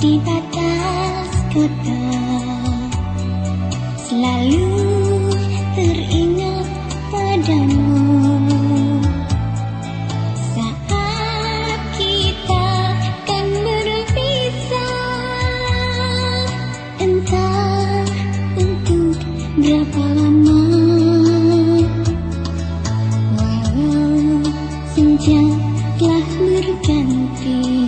di batas kota. Selalu teringat padamu. Saat kita kan berpisah entah untuk berapa lama. Walau senja telah berganti.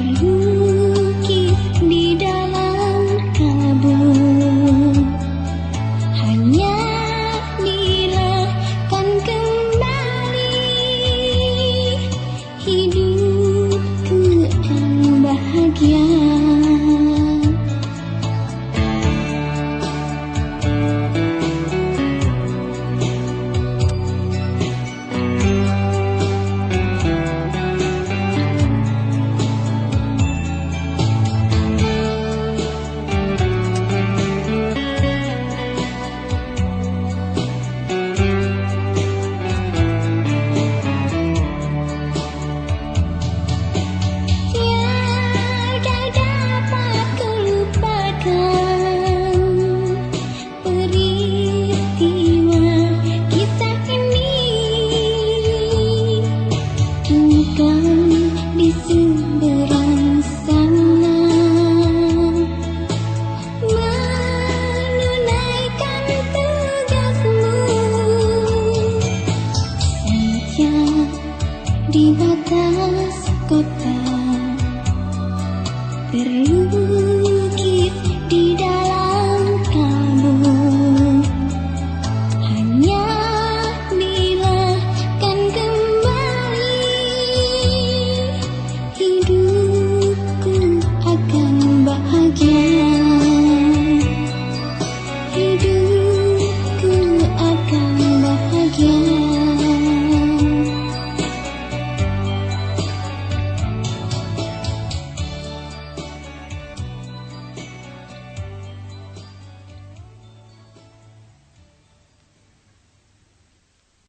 berbukit di dalam kabut. Hanya